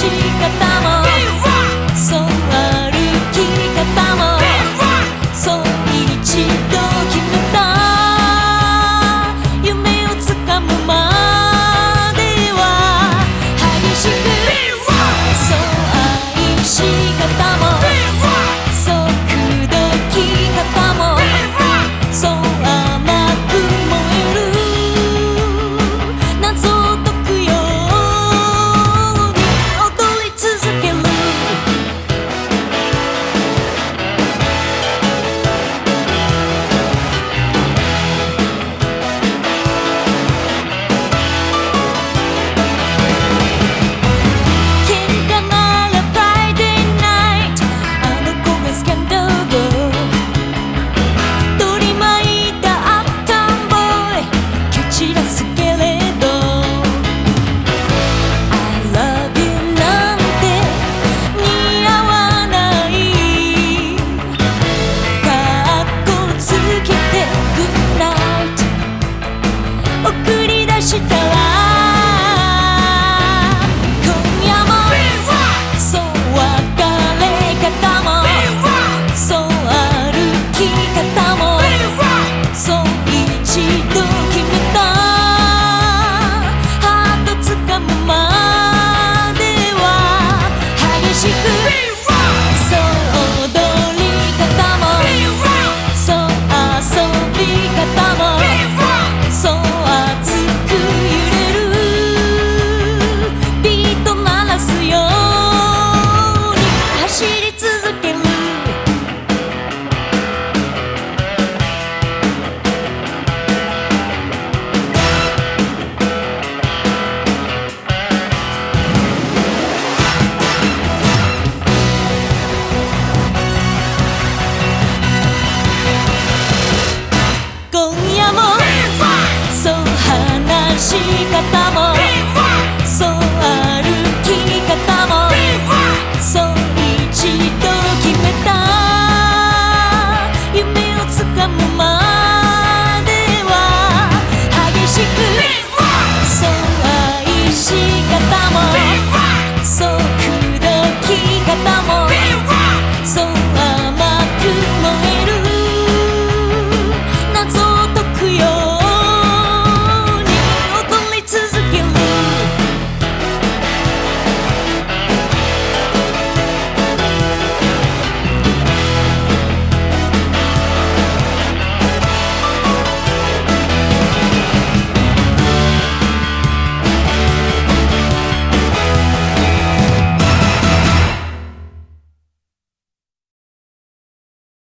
仕方方も